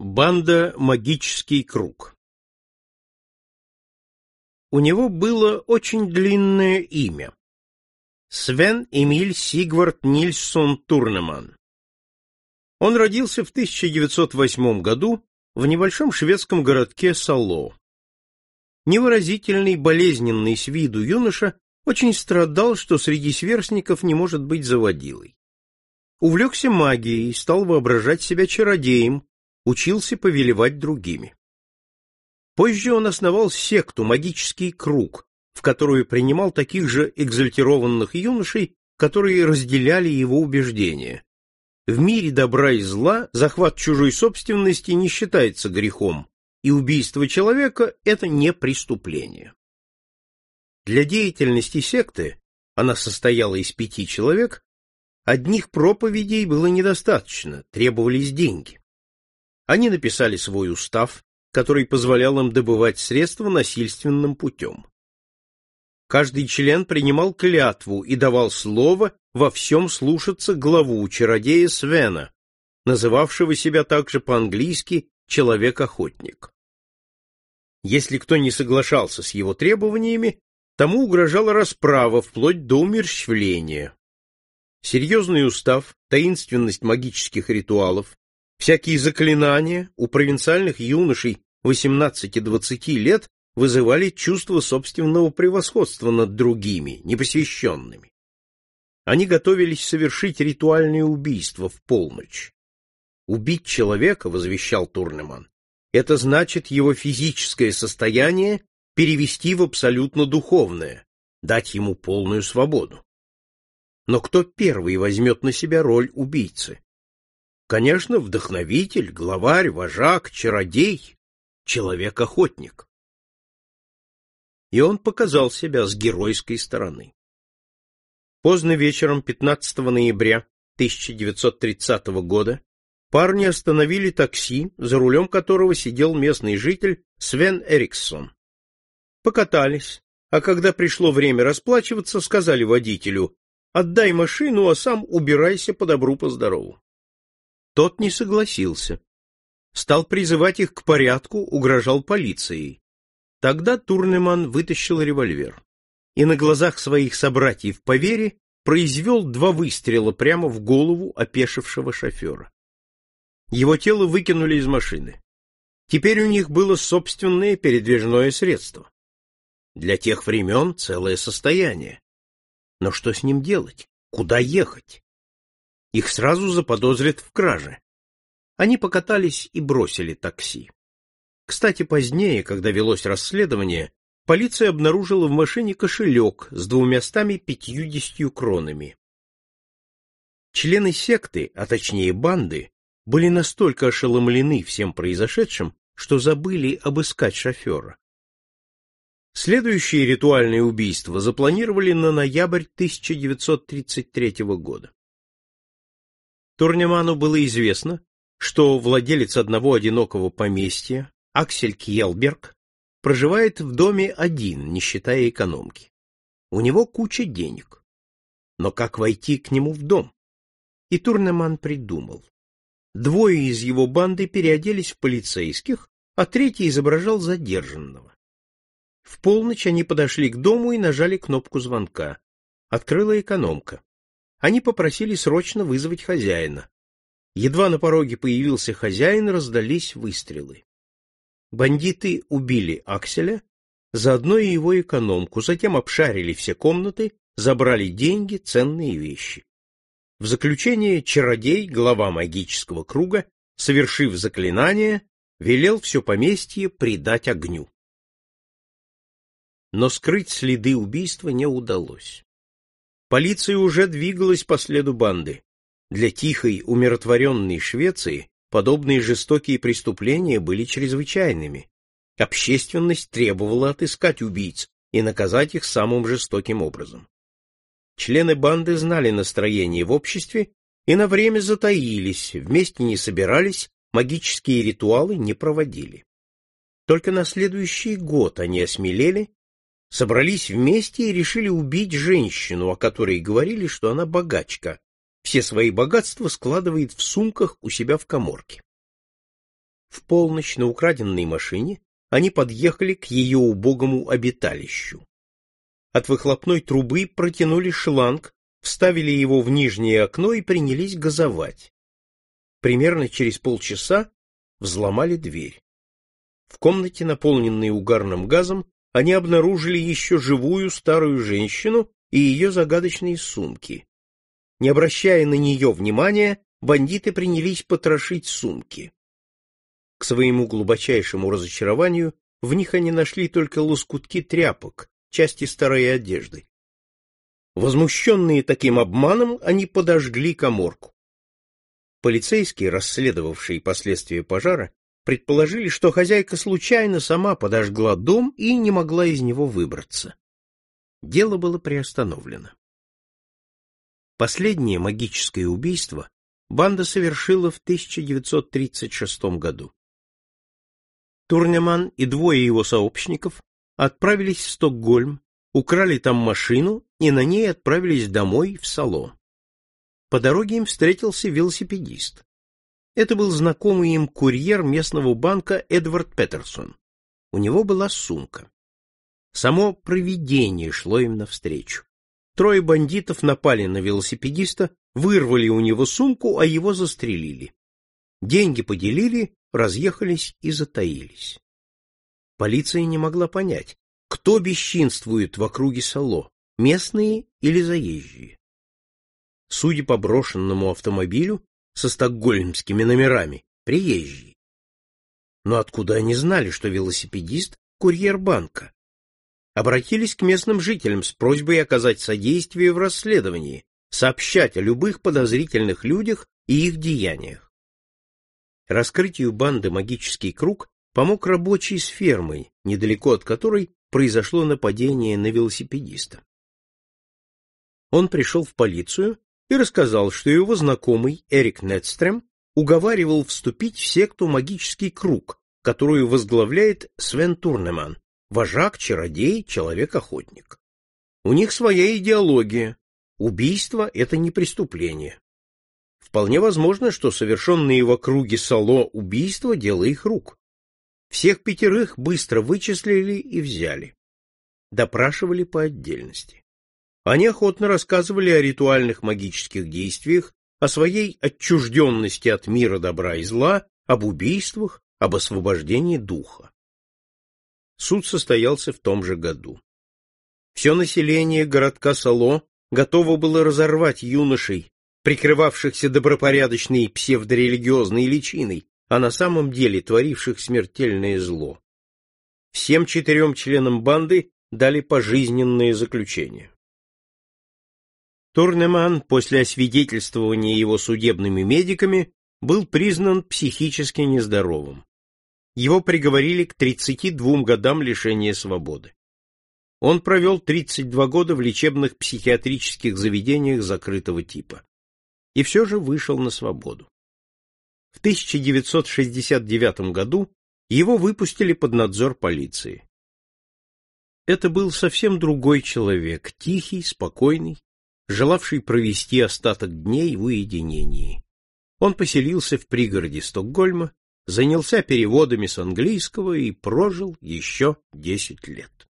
Банда «Магический круг». У него было очень длинное имя. Свен Эмиль Сигвард Нильсон Турнеман. Он родился в 1908 году в небольшом шведском городке Сало. Невыразительный, болезненный с виду юноша очень страдал, что среди сверстников не может быть заводилой. Увлекся магией, стал воображать себя чародеем, учился повелевать другими. Позже он основал секту «Магический круг», в которую принимал таких же экзальтированных юношей, которые разделяли его убеждения. В мире добра и зла захват чужой собственности не считается грехом, и убийство человека – это не преступление. Для деятельности секты, она состояла из пяти человек, одних проповедей было недостаточно, требовались деньги. Они написали свой устав, который позволял им добывать средства насильственным путем. Каждый член принимал клятву и давал слово во всем слушаться главу чародея Свена, называвшего себя также по-английски «человек-охотник». Если кто не соглашался с его требованиями, тому угрожала расправа вплоть до умерщвления. Серьезный устав, таинственность магических ритуалов, Всякие заклинания у провинциальных юношей 18-20 лет вызывали чувство собственного превосходства над другими, непосвященными. Они готовились совершить ритуальное убийство в полночь. Убить человека, возвещал Турнеман, это значит его физическое состояние перевести в абсолютно духовное, дать ему полную свободу. Но кто первый возьмет на себя роль убийцы? Конечно, вдохновитель, главарь, вожак, чародей, человек-охотник. И он показал себя с геройской стороны. Поздно вечером 15 ноября 1930 года парни остановили такси, за рулем которого сидел местный житель Свен Эриксон. Покатались, а когда пришло время расплачиваться, сказали водителю «Отдай машину, а сам убирайся по добру, по здорову». Тот не согласился. Стал призывать их к порядку, угрожал полицией. Тогда Турнеман вытащил револьвер и на глазах своих собратьев по вере произвел два выстрела прямо в голову опешившего шофера. Его тело выкинули из машины. Теперь у них было собственное передвижное средство. Для тех времен целое состояние. Но что с ним делать? Куда ехать? Их сразу заподозрят в краже. Они покатались и бросили такси. Кстати, позднее, когда велось расследование, полиция обнаружила в машине кошелек с двумястами пятьюдесятью кронами. Члены секты, а точнее банды, были настолько ошеломлены всем произошедшим, что забыли обыскать шофера. Следующее ритуальное убийство запланировали на ноябрь 1933 года. Турнеману было известно, что владелец одного одинокого поместья, Аксель Кьелберг, проживает в доме один, не считая экономки. У него куча денег. Но как войти к нему в дом? И Турнеман придумал. Двое из его банды переоделись в полицейских, а третий изображал задержанного. В полночь они подошли к дому и нажали кнопку звонка. Открыла экономка. Они попросили срочно вызвать хозяина. Едва на пороге появился хозяин, раздались выстрелы. Бандиты убили Акселя, заодно и его экономку, затем обшарили все комнаты, забрали деньги, ценные вещи. В заключение чародей, глава магического круга, совершив заклинание, велел все поместье предать огню. Но скрыть следы убийства не удалось. Полиция уже двигалась по следу банды. Для тихой, умиротворенной Швеции подобные жестокие преступления были чрезвычайными. Общественность требовала отыскать убийц и наказать их самым жестоким образом. Члены банды знали настроение в обществе и на время затаились, вместе не собирались, магические ритуалы не проводили. Только на следующий год они осмелели собрались вместе и решили убить женщину, о которой говорили, что она богачка, все свои богатства складывает в сумках у себя в каморке. В полночь на украденной машине они подъехали к ее убогому обиталищу. От выхлопной трубы протянули шланг, вставили его в нижнее окно и принялись газовать. Примерно через полчаса взломали дверь. В комнате, наполненной угарным газом, они обнаружили еще живую старую женщину и ее загадочные сумки. Не обращая на нее внимания, бандиты принялись потрошить сумки. К своему глубочайшему разочарованию в них они нашли только лоскутки тряпок, части старой одежды. Возмущенные таким обманом, они подожгли коморку. Полицейские, расследовавшие последствия пожара, предположили, что хозяйка случайно сама подожгла дом и не могла из него выбраться. Дело было приостановлено. Последнее магическое убийство банда совершила в 1936 году. Турнеман и двое его сообщников отправились в Стокгольм, украли там машину и на ней отправились домой в Сало. По дороге им встретился велосипедист. Это был знакомый им курьер местного банка Эдвард Петерсон. У него была сумка. Само провидение шло им навстречу. Трое бандитов напали на велосипедиста, вырвали у него сумку, а его застрелили. Деньги поделили, разъехались и затаились. Полиция не могла понять, кто бесчинствует в округе Сало, местные или заезжие. Судя по брошенному автомобилю, со стокгольмскими номерами, приезжий. Но откуда они знали, что велосипедист — курьер банка? Обратились к местным жителям с просьбой оказать содействие в расследовании, сообщать о любых подозрительных людях и их деяниях. Раскрытию банды «Магический круг» помог рабочий с фермой, недалеко от которой произошло нападение на велосипедиста. Он пришел в полицию и рассказал, что его знакомый Эрик Нетстрем уговаривал вступить в секту «Магический круг», которую возглавляет Свен Турнеман, вожак, чародей, человек-охотник. У них своя идеология. Убийство — это не преступление. Вполне возможно, что совершенные в округе Сало убийства — дело их рук. Всех пятерых быстро вычислили и взяли. Допрашивали по отдельности. Они охотно рассказывали о ритуальных магических действиях, о своей отчужденности от мира добра и зла, об убийствах, об освобождении духа. Суд состоялся в том же году. Все население городка Сало готово было разорвать юношей, прикрывавшихся добропорядочной псевдорелигиозной личиной, а на самом деле творивших смертельное зло. Всем четырем членам банды дали пожизненное заключение. Турнеман после освидетельствования его судебными медиками был признан психически нездоровым. Его приговорили к 32 годам лишения свободы. Он провел 32 года в лечебных психиатрических заведениях закрытого типа. И все же вышел на свободу. В 1969 году его выпустили под надзор полиции. Это был совсем другой человек, тихий, спокойный, желавший провести остаток дней в уединении. Он поселился в пригороде Стокгольма, занялся переводами с английского и прожил еще десять лет.